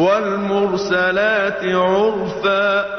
وَالْمُرْسَلَاتِ عُرْفًا